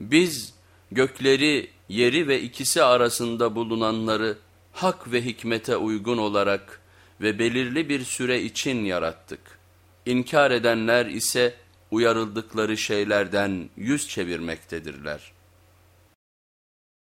Biz gökleri, yeri ve ikisi arasında bulunanları hak ve hikmete uygun olarak ve belirli bir süre için yarattık. İnkar edenler ise uyarıldıkları şeylerden yüz çevirmektedirler.